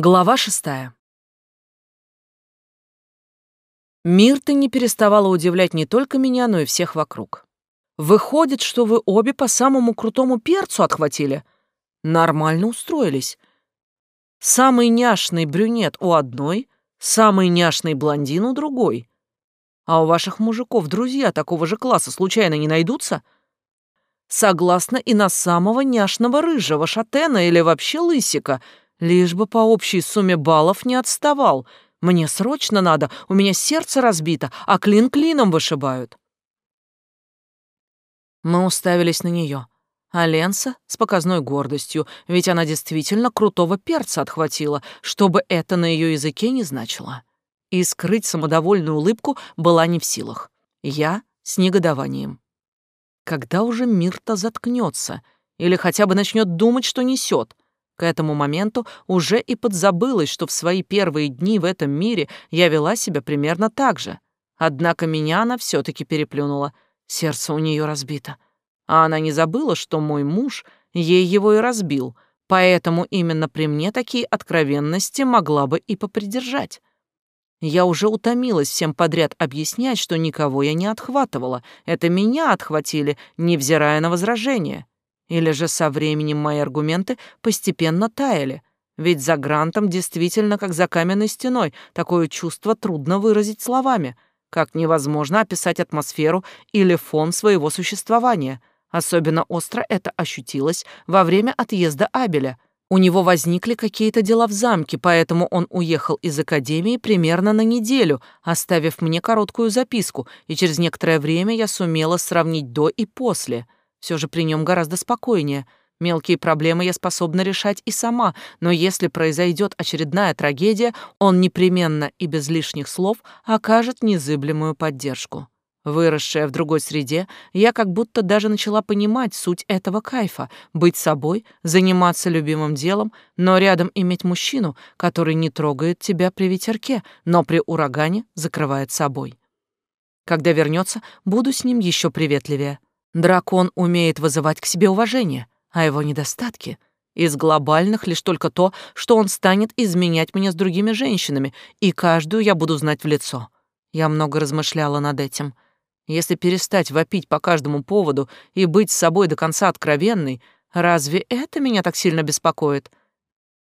Глава шестая. Мирта не переставала удивлять не только меня, но и всех вокруг. Выходит, что вы обе по самому крутому перцу отхватили? Нормально устроились. Самый няшный брюнет у одной, самый няшный блондин у другой. А у ваших мужиков друзья такого же класса случайно не найдутся? Согласна и на самого няшного рыжего шатена или вообще лысика — Лишь бы по общей сумме баллов не отставал. Мне срочно надо, у меня сердце разбито, а клин клином вышибают. Мы уставились на нее. А Ленса с показной гордостью, ведь она действительно крутого перца отхватила, чтобы это на ее языке не значило. И скрыть самодовольную улыбку была не в силах. Я с негодованием. Когда уже мир-то заткнется или хотя бы начнет думать, что несет? К этому моменту уже и подзабылось, что в свои первые дни в этом мире я вела себя примерно так же. Однако меня она все таки переплюнула. Сердце у нее разбито. А она не забыла, что мой муж ей его и разбил, поэтому именно при мне такие откровенности могла бы и попридержать. Я уже утомилась всем подряд объяснять, что никого я не отхватывала. Это меня отхватили, невзирая на возражения. Или же со временем мои аргументы постепенно таяли, ведь за грантом действительно как за каменной стеной такое чувство трудно выразить словами, как невозможно описать атмосферу или фон своего существования. Особенно остро это ощутилось во время отъезда Абеля. У него возникли какие-то дела в замке, поэтому он уехал из академии примерно на неделю, оставив мне короткую записку, и через некоторое время я сумела сравнить до и после — все же при нем гораздо спокойнее. Мелкие проблемы я способна решать и сама, но если произойдет очередная трагедия, он непременно и без лишних слов окажет незыблемую поддержку. Выросшая в другой среде, я как будто даже начала понимать суть этого кайфа — быть собой, заниматься любимым делом, но рядом иметь мужчину, который не трогает тебя при ветерке, но при урагане закрывает собой. Когда вернется, буду с ним еще приветливее. Дракон умеет вызывать к себе уважение, а его недостатки из глобальных лишь только то, что он станет изменять меня с другими женщинами, и каждую я буду знать в лицо. Я много размышляла над этим. Если перестать вопить по каждому поводу и быть с собой до конца откровенной, разве это меня так сильно беспокоит?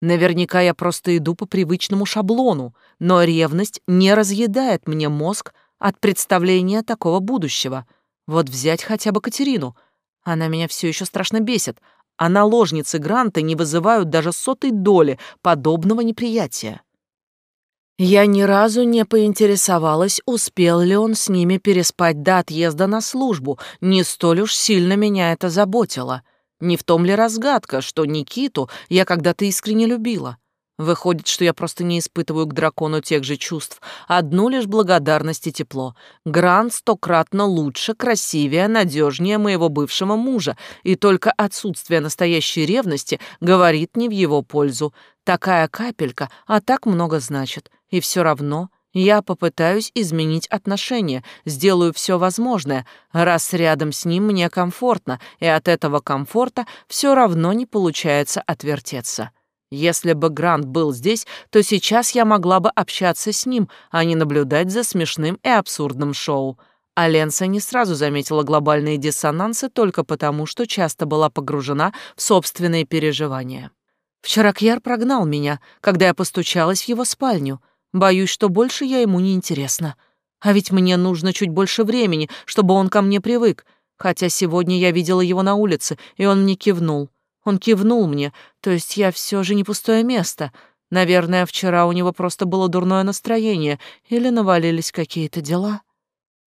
Наверняка я просто иду по привычному шаблону, но ревность не разъедает мне мозг от представления такого будущего — вот взять хотя бы Катерину. Она меня все еще страшно бесит, а наложницы Гранта не вызывают даже сотой доли подобного неприятия. Я ни разу не поинтересовалась, успел ли он с ними переспать до отъезда на службу, не столь уж сильно меня это заботило. Не в том ли разгадка, что Никиту я когда-то искренне любила? Выходит, что я просто не испытываю к дракону тех же чувств, одну лишь благодарность и тепло. Грант стократно лучше, красивее, надежнее моего бывшего мужа, и только отсутствие настоящей ревности говорит не в его пользу. Такая капелька, а так много значит. И все равно я попытаюсь изменить отношения, сделаю все возможное, раз рядом с ним мне комфортно, и от этого комфорта все равно не получается отвертеться. Если бы Грант был здесь, то сейчас я могла бы общаться с ним, а не наблюдать за смешным и абсурдным шоу. А Ленса не сразу заметила глобальные диссонансы только потому, что часто была погружена в собственные переживания. Вчера Кьяр прогнал меня, когда я постучалась в его спальню. Боюсь, что больше я ему не интересна. А ведь мне нужно чуть больше времени, чтобы он ко мне привык. Хотя сегодня я видела его на улице, и он мне кивнул. Он кивнул мне, то есть я все же не пустое место. Наверное, вчера у него просто было дурное настроение или навалились какие-то дела.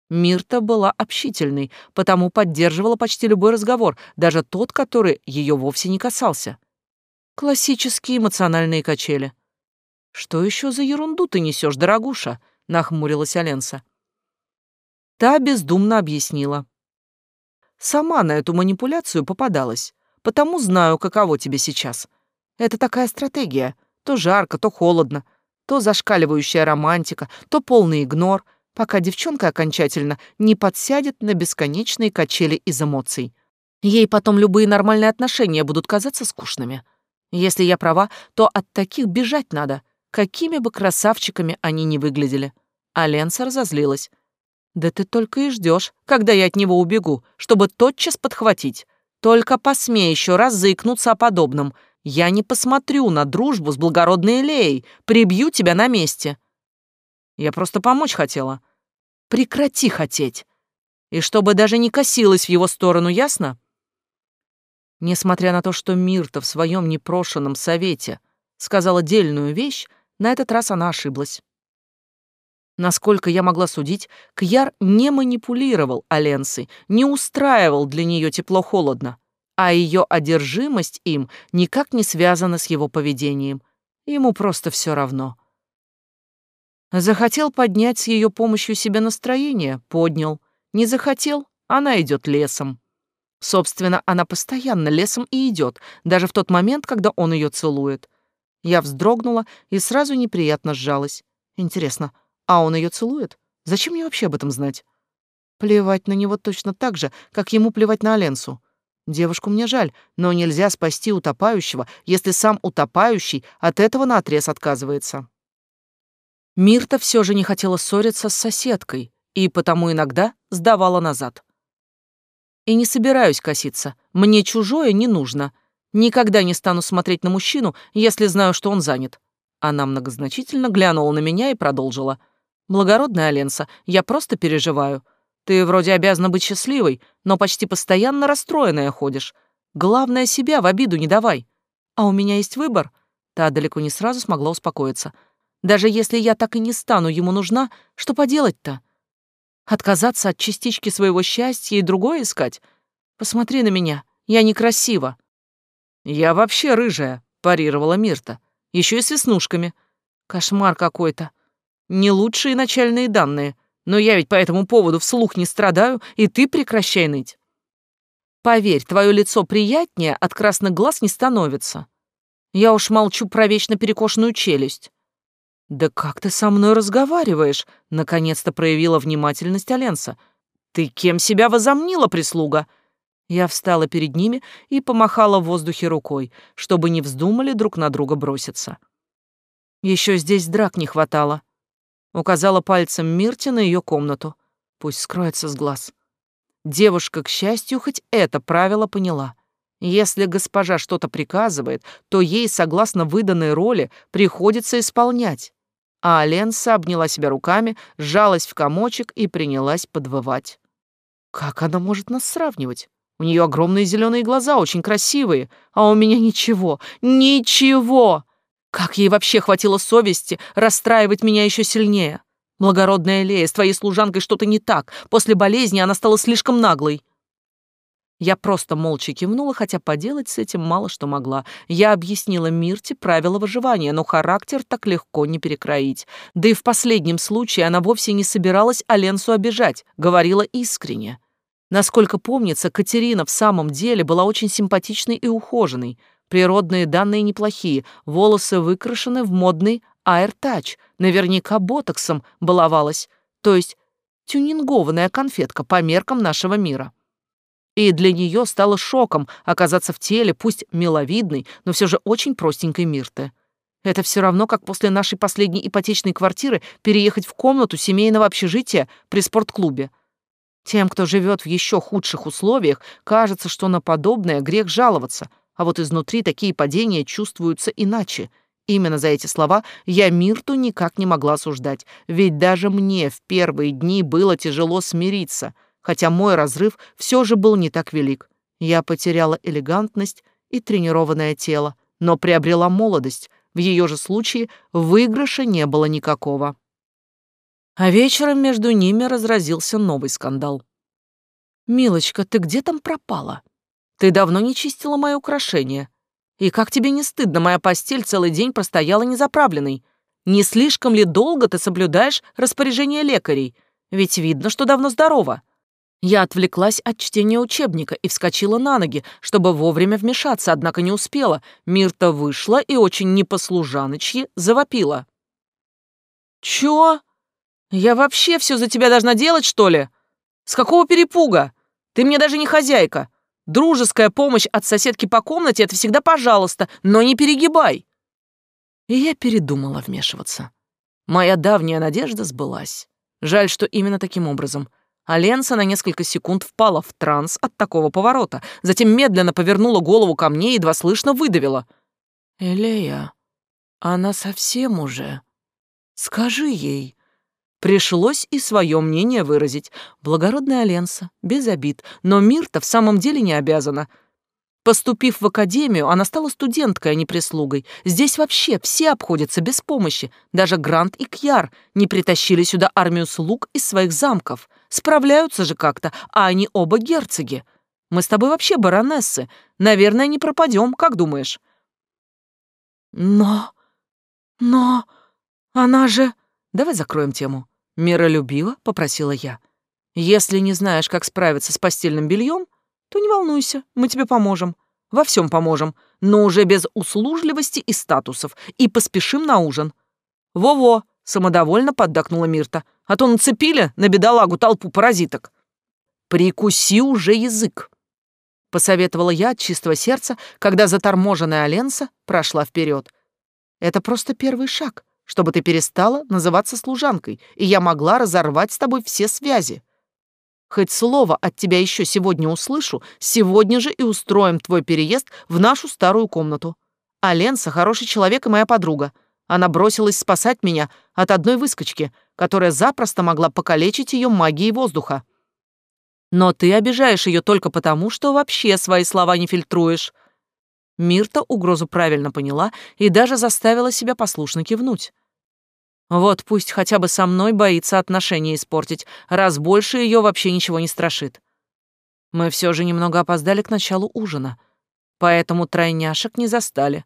Мирта была общительной, потому поддерживала почти любой разговор, даже тот, который ее вовсе не касался. Классические эмоциональные качели. «Что еще за ерунду ты несешь, дорогуша?» — нахмурилась Аленса. Та бездумно объяснила. Сама на эту манипуляцию попадалась потому знаю, каково тебе сейчас. Это такая стратегия. То жарко, то холодно, то зашкаливающая романтика, то полный игнор, пока девчонка окончательно не подсядет на бесконечные качели из эмоций. Ей потом любые нормальные отношения будут казаться скучными. Если я права, то от таких бежать надо, какими бы красавчиками они ни выглядели. А Ленса разозлилась. «Да ты только и ждешь, когда я от него убегу, чтобы тотчас подхватить. Только посмей еще раз заикнуться о подобном. Я не посмотрю на дружбу с благородной Леей, прибью тебя на месте». Я просто помочь хотела. Прекрати хотеть. И чтобы даже не косилась в его сторону, ясно? Несмотря на то, что Мирта в своем непрошенном совете сказала дельную вещь, на этот раз она ошиблась. Насколько я могла судить, Кьяр не манипулировал Аленсой, не устраивал для нее тепло-холодно, а ее одержимость им никак не связана с его поведением. Ему просто все равно. Захотел поднять с ее помощью себе настроение — поднял. Не захотел — она идет лесом. Собственно, она постоянно лесом и идет, даже в тот момент, когда он ее целует. Я вздрогнула и сразу неприятно сжалась. Интересно, а он ее целует? Зачем мне вообще об этом знать? Плевать на него точно так же, как ему плевать на Аленсу. Девушку мне жаль, но нельзя спасти утопающего, если сам утопающий от этого наотрез отказывается. Мирта все же не хотела ссориться с соседкой и потому иногда сдавала назад. И не собираюсь коситься. Мне чужое не нужно. Никогда не стану смотреть на мужчину, если знаю, что он занят. Она многозначительно глянула на меня и продолжила. «Благородная Аленса, я просто переживаю. Ты вроде обязана быть счастливой, но почти постоянно расстроенная ходишь. Главное, себя в обиду не давай. А у меня есть выбор». Та далеко не сразу смогла успокоиться. «Даже если я так и не стану ему нужна, что поделать-то? Отказаться от частички своего счастья и другое искать? Посмотри на меня, я некрасива. Я вообще рыжая, парировала Мирта. Еще и с веснушками. Кошмар какой-то. Не лучшие начальные данные. Но я ведь по этому поводу вслух не страдаю, и ты прекращай ныть. Поверь, твое лицо приятнее от красных глаз не становится. Я уж молчу про вечно перекошенную челюсть. «Да как ты со мной разговариваешь?» — наконец-то проявила внимательность Аленса. «Ты кем себя возомнила, прислуга?» Я встала перед ними и помахала в воздухе рукой, чтобы не вздумали друг на друга броситься. Еще здесь драк не хватало. Указала пальцем Мирте на ее комнату. Пусть скроется с глаз. Девушка, к счастью, хоть это правило поняла. Если госпожа что-то приказывает, то ей, согласно выданной роли, приходится исполнять а Аленса обняла себя руками, сжалась в комочек и принялась подвывать. Как она может нас сравнивать? У нее огромные зеленые глаза, очень красивые, а у меня ничего, ничего. Как ей вообще хватило совести расстраивать меня еще сильнее? Благородная Лея, с твоей служанкой что-то не так. После болезни она стала слишком наглой. Я просто молча кивнула, хотя поделать с этим мало что могла. Я объяснила Мирте правила выживания, но характер так легко не перекроить. Да и в последнем случае она вовсе не собиралась Аленсу обижать, говорила искренне. Насколько помнится, Катерина в самом деле была очень симпатичной и ухоженной. Природные данные неплохие, волосы выкрашены в модный аэртач, наверняка ботоксом баловалась, то есть тюнингованная конфетка по меркам нашего мира. И для нее стало шоком оказаться в теле, пусть миловидной, но все же очень простенькой Мирты. Это все равно, как после нашей последней ипотечной квартиры переехать в комнату семейного общежития при спортклубе. Тем, кто живет в еще худших условиях, кажется, что на подобное грех жаловаться, а вот изнутри такие падения чувствуются иначе. Именно за эти слова я Мирту никак не могла осуждать, ведь даже мне в первые дни было тяжело смириться — хотя мой разрыв все же был не так велик. Я потеряла элегантность и тренированное тело, но приобрела молодость. В ее же случае выигрыша не было никакого. А вечером между ними разразился новый скандал. «Милочка, ты где там пропала? Ты давно не чистила мои украшения. И как тебе не стыдно, моя постель целый день простояла незаправленной? Не слишком ли долго ты соблюдаешь распоряжение лекарей? Ведь видно, что давно здорова. Я отвлеклась от чтения учебника и вскочила на ноги, чтобы вовремя вмешаться, однако не успела. Мирта вышла и очень непослужаночьи завопила. «Чё? Я вообще все за тебя должна делать, что ли? С какого перепуга? Ты мне даже не хозяйка. Дружеская помощь от соседки по комнате — это всегда пожалуйста, но не перегибай. И я передумала вмешиваться. Моя давняя надежда сбылась. Жаль, что именно таким образом. А Ленса на несколько секунд впала в транс от такого поворота, затем медленно повернула голову ко мне и едва слышно выдавила. «Элея, она совсем уже. Скажи ей». Пришлось и свое мнение выразить. Благородная Аленса, без обид, но Мирта в самом деле не обязана. Поступив в академию, она стала студенткой, а не прислугой. Здесь вообще все обходятся без помощи. Даже Грант и Кьяр не притащили сюда армию слуг из своих замков. Справляются же как-то, а они оба герцоги. Мы с тобой вообще баронессы. Наверное, не пропадем, как думаешь? Но... но... она же... Давай закроем тему. Миролюбиво попросила я. Если не знаешь, как справиться с постельным бельем, то не волнуйся, мы тебе поможем. Во всем поможем, но уже без услужливости и статусов, и поспешим на ужин. Во-во, самодовольно поддакнула Мирта, а то нацепили на бедолагу толпу паразиток. Прикуси уже язык. Посоветовала я от чистого сердца, когда заторможенная Аленса прошла вперед. Это просто первый шаг чтобы ты перестала называться служанкой, и я могла разорвать с тобой все связи. Хоть слово от тебя еще сегодня услышу, сегодня же и устроим твой переезд в нашу старую комнату. А Ленса хороший человек и моя подруга. Она бросилась спасать меня от одной выскочки, которая запросто могла покалечить ее магией воздуха. Но ты обижаешь ее только потому, что вообще свои слова не фильтруешь. Мирта угрозу правильно поняла и даже заставила себя послушно кивнуть. Вот пусть хотя бы со мной боится отношения испортить, раз больше ее вообще ничего не страшит. Мы все же немного опоздали к началу ужина, поэтому тройняшек не застали.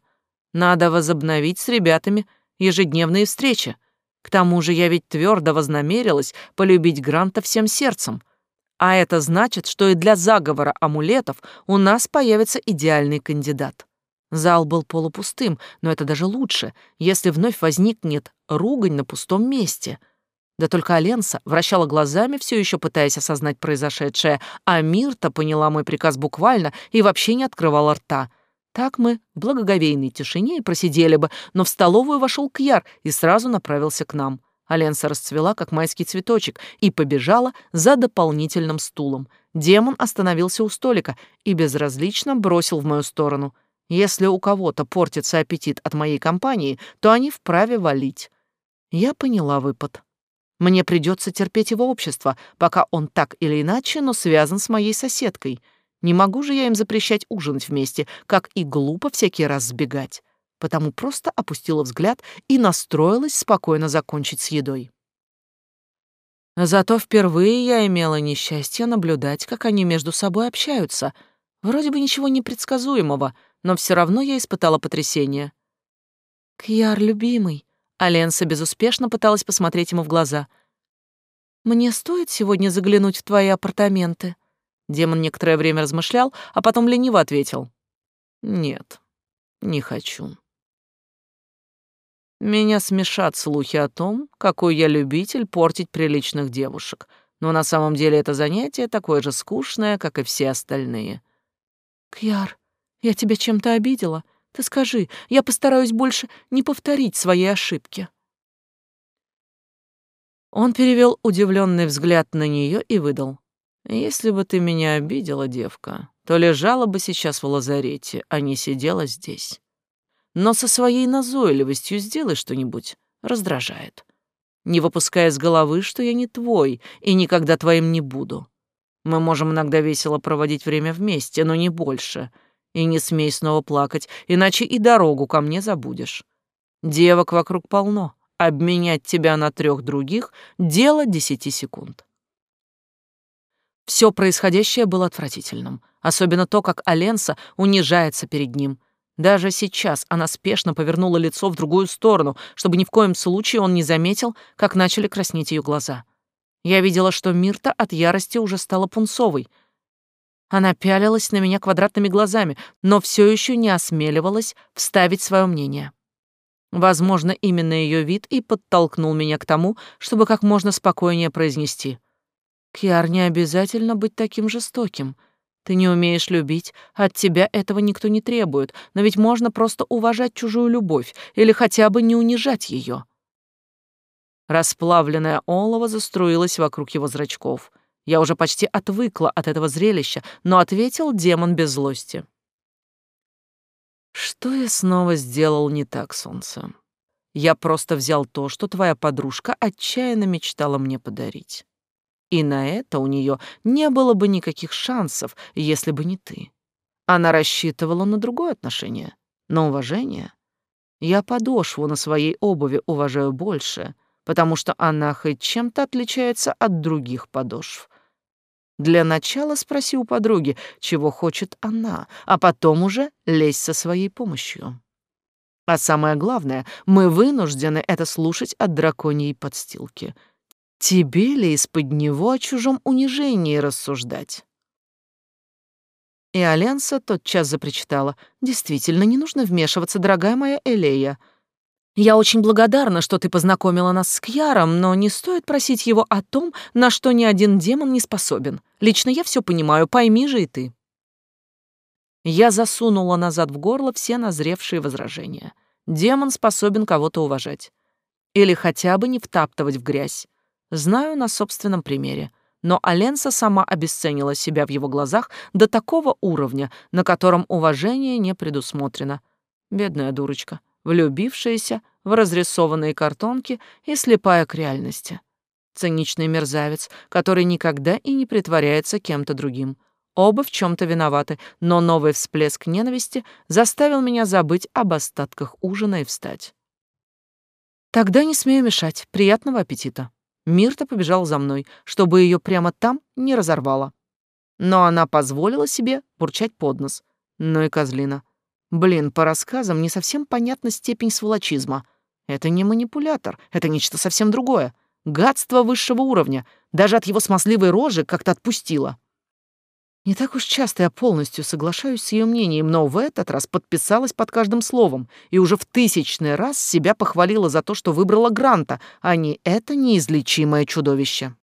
Надо возобновить с ребятами ежедневные встречи. К тому же я ведь твердо вознамерилась полюбить Гранта всем сердцем. А это значит, что и для заговора амулетов у нас появится идеальный кандидат. Зал был полупустым, но это даже лучше, если вновь возникнет ругань на пустом месте. Да только Аленса вращала глазами, все еще пытаясь осознать произошедшее, а Мирта поняла мой приказ буквально и вообще не открывала рта. Так мы в благоговейной тишине и просидели бы, но в столовую вошел Кьяр и сразу направился к нам. Аленса расцвела, как майский цветочек, и побежала за дополнительным стулом. Демон остановился у столика и безразлично бросил в мою сторону — если у кого-то портится аппетит от моей компании, то они вправе валить. Я поняла выпад. Мне придется терпеть его общество, пока он так или иначе, но связан с моей соседкой. Не могу же я им запрещать ужинать вместе, как и глупо всякий раз сбегать. Потому просто опустила взгляд и настроилась спокойно закончить с едой. Зато впервые я имела несчастье наблюдать, как они между собой общаются. Вроде бы ничего непредсказуемого, но все равно я испытала потрясение. «Кьяр, любимый», — Аленса безуспешно пыталась посмотреть ему в глаза. «Мне стоит сегодня заглянуть в твои апартаменты?» Демон некоторое время размышлял, а потом лениво ответил. «Нет, не хочу». Меня смешат слухи о том, какой я любитель портить приличных девушек, но на самом деле это занятие такое же скучное, как и все остальные. «Кьяр, я тебя чем-то обидела? Ты скажи, я постараюсь больше не повторить свои ошибки. Он перевел удивленный взгляд на нее и выдал. «Если бы ты меня обидела, девка, то лежала бы сейчас в лазарете, а не сидела здесь. Но со своей назойливостью сделай что-нибудь, раздражает. Не выпуская с головы, что я не твой и никогда твоим не буду. Мы можем иногда весело проводить время вместе, но не больше, и не смей снова плакать, иначе и дорогу ко мне забудешь. Девок вокруг полно. Обменять тебя на трех других — дело десяти секунд. Все происходящее было отвратительным, особенно то, как Аленса унижается перед ним. Даже сейчас она спешно повернула лицо в другую сторону, чтобы ни в коем случае он не заметил, как начали краснеть ее глаза. Я видела, что Мирта от ярости уже стала пунцовой — она пялилась на меня квадратными глазами, но все еще не осмеливалась вставить свое мнение. Возможно, именно ее вид и подтолкнул меня к тому, чтобы как можно спокойнее произнести. «Кьяр, не обязательно быть таким жестоким. Ты не умеешь любить, от тебя этого никто не требует, но ведь можно просто уважать чужую любовь или хотя бы не унижать ее. Расплавленное олово заструилось вокруг его зрачков. Я уже почти отвыкла от этого зрелища, но ответил демон без злости. Что я снова сделал не так, солнце? Я просто взял то, что твоя подружка отчаянно мечтала мне подарить. И на это у нее не было бы никаких шансов, если бы не ты. Она рассчитывала на другое отношение, на уважение. Я подошву на своей обуви уважаю больше, потому что она хоть чем-то отличается от других подошв. Для начала спроси у подруги, чего хочет она, а потом уже лезь со своей помощью. А самое главное, мы вынуждены это слушать от драконьей подстилки — Тебе ли из-под него о чужом унижении рассуждать? И Аленса тотчас запричитала. «Действительно, не нужно вмешиваться, дорогая моя Элея. Я очень благодарна, что ты познакомила нас с Кьяром, но не стоит просить его о том, на что ни один демон не способен. Лично я все понимаю, пойми же и ты». Я засунула назад в горло все назревшие возражения. Демон способен кого-то уважать. Или хотя бы не втаптывать в грязь. Знаю на собственном примере. Но Аленса сама обесценила себя в его глазах до такого уровня, на котором уважение не предусмотрено. Бедная дурочка, влюбившаяся в разрисованные картонки и слепая к реальности. Циничный мерзавец, который никогда и не притворяется кем-то другим. Оба в чем то виноваты, но новый всплеск ненависти заставил меня забыть об остатках ужина и встать. Тогда не смею мешать. Приятного аппетита. Мирта побежала за мной, чтобы ее прямо там не разорвало. Но она позволила себе бурчать под нос. Ну и козлина. Блин, по рассказам не совсем понятна степень сволочизма. Это не манипулятор, это нечто совсем другое. Гадство высшего уровня. Даже от его смазливой рожи как-то отпустило. Не так уж часто я полностью соглашаюсь с ее мнением, но в этот раз подписалась под каждым словом и уже в тысячный раз себя похвалила за то, что выбрала Гранта, а не это неизлечимое чудовище.